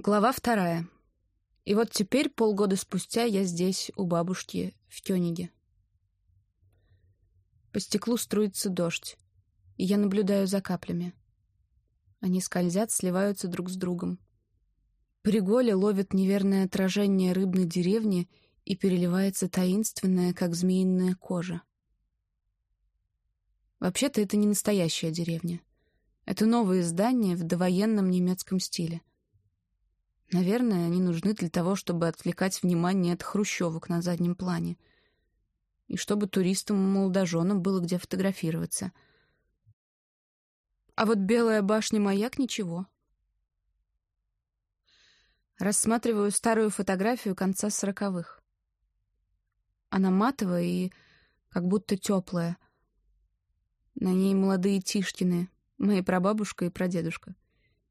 Глава вторая. И вот теперь, полгода спустя, я здесь, у бабушки, в Кёниге. По стеклу струится дождь, и я наблюдаю за каплями. Они скользят, сливаются друг с другом. Приголе ловит неверное отражение рыбной деревни и переливается таинственная, как змеиная кожа. Вообще-то это не настоящая деревня. Это новые здания в довоенном немецком стиле. Наверное, они нужны для того, чтобы отвлекать внимание от хрущевок на заднем плане. И чтобы туристам и молодоженам было где фотографироваться. А вот белая башня-маяк — ничего. Рассматриваю старую фотографию конца сороковых. Она матовая и как будто теплая. На ней молодые Тишкины, моя прабабушка и прадедушка.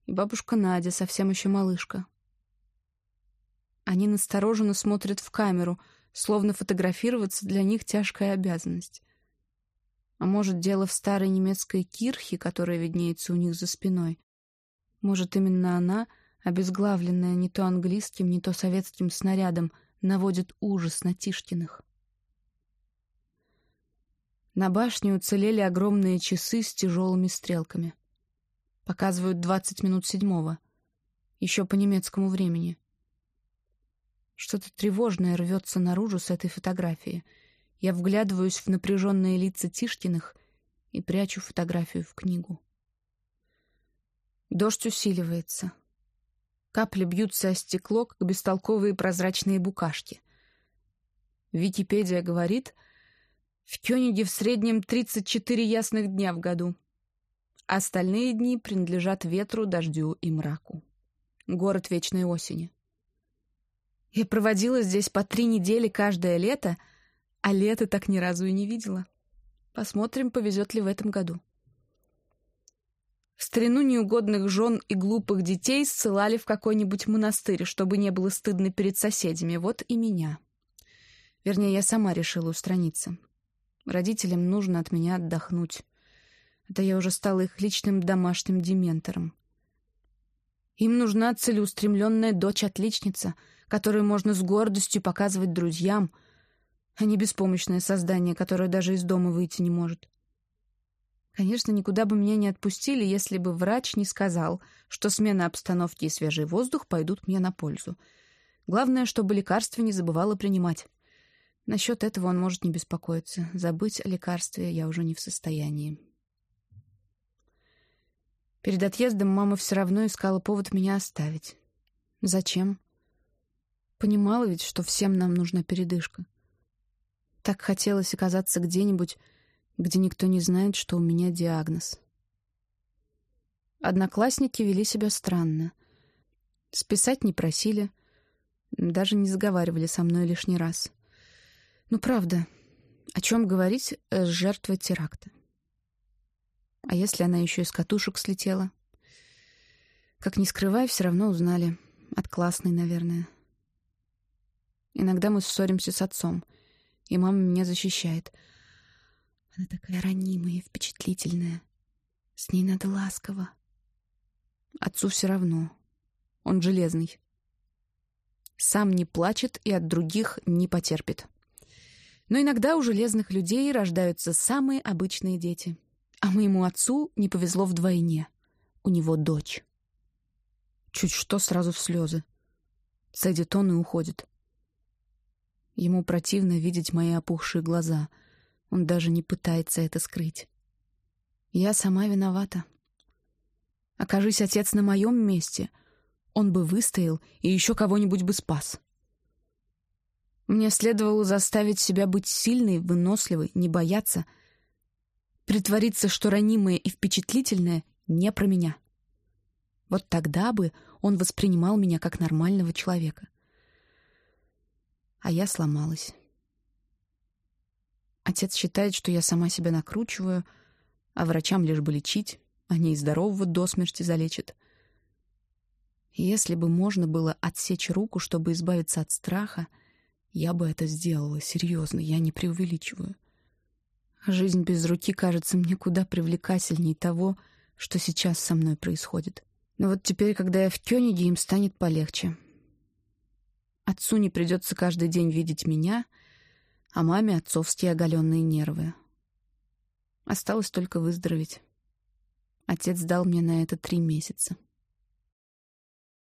И бабушка Надя, совсем еще малышка. Они настороженно смотрят в камеру, словно фотографироваться для них тяжкая обязанность. А может, дело в старой немецкой кирхе, которая виднеется у них за спиной. Может, именно она, обезглавленная не то английским, не то советским снарядом, наводит ужас на Тишкиных. На башне уцелели огромные часы с тяжелыми стрелками. Показывают двадцать минут седьмого. Еще по немецкому времени. Что-то тревожное рвется наружу с этой фотографии. Я вглядываюсь в напряженные лица Тишкиных и прячу фотографию в книгу. Дождь усиливается. Капли бьются о стекло, как бестолковые прозрачные букашки. Википедия говорит, в Кёниге в среднем 34 ясных дня в году. Остальные дни принадлежат ветру, дождю и мраку. Город вечной осени. Я проводила здесь по три недели каждое лето, а лето так ни разу и не видела. Посмотрим, повезет ли в этом году. В старину неугодных жен и глупых детей ссылали в какой-нибудь монастырь, чтобы не было стыдно перед соседями. Вот и меня. Вернее, я сама решила устраниться. Родителям нужно от меня отдохнуть. Это я уже стала их личным домашним дементором. Им нужна целеустремленная дочь-отличница — которую можно с гордостью показывать друзьям, а не беспомощное создание, которое даже из дома выйти не может. Конечно, никуда бы меня не отпустили, если бы врач не сказал, что смена обстановки и свежий воздух пойдут мне на пользу. Главное, чтобы лекарства не забывала принимать. Насчет этого он может не беспокоиться. Забыть о лекарстве я уже не в состоянии. Перед отъездом мама все равно искала повод меня оставить. Зачем? Понимала ведь, что всем нам нужна передышка. Так хотелось оказаться где-нибудь, где никто не знает, что у меня диагноз. Одноклассники вели себя странно. Списать не просили, даже не заговаривали со мной лишний раз. Ну, правда, о чем говорить с жертвой теракта? А если она еще из катушек слетела? Как ни скрывай, все равно узнали. От классной, наверное. Иногда мы ссоримся с отцом, и мама меня защищает. Она такая ранимая и впечатлительная. С ней надо ласково. Отцу все равно. Он железный. Сам не плачет и от других не потерпит. Но иногда у железных людей рождаются самые обычные дети. А моему отцу не повезло вдвойне. У него дочь. Чуть что сразу в слезы. Цедит он и уходит. Ему противно видеть мои опухшие глаза. Он даже не пытается это скрыть. Я сама виновата. Окажись отец на моем месте, он бы выстоял и еще кого-нибудь бы спас. Мне следовало заставить себя быть сильной, выносливой, не бояться, притвориться, что ранимое и впечатлительное не про меня. Вот тогда бы он воспринимал меня как нормального человека а я сломалась. Отец считает, что я сама себя накручиваю, а врачам лишь бы лечить, они и здорового до смерти залечат. Если бы можно было отсечь руку, чтобы избавиться от страха, я бы это сделала, серьезно, я не преувеличиваю. Жизнь без руки кажется мне куда привлекательней того, что сейчас со мной происходит. Но вот теперь, когда я в Кёниге, им станет полегче. Отцу не придется каждый день видеть меня, а маме отцовские оголенные нервы. Осталось только выздороветь. Отец дал мне на это три месяца.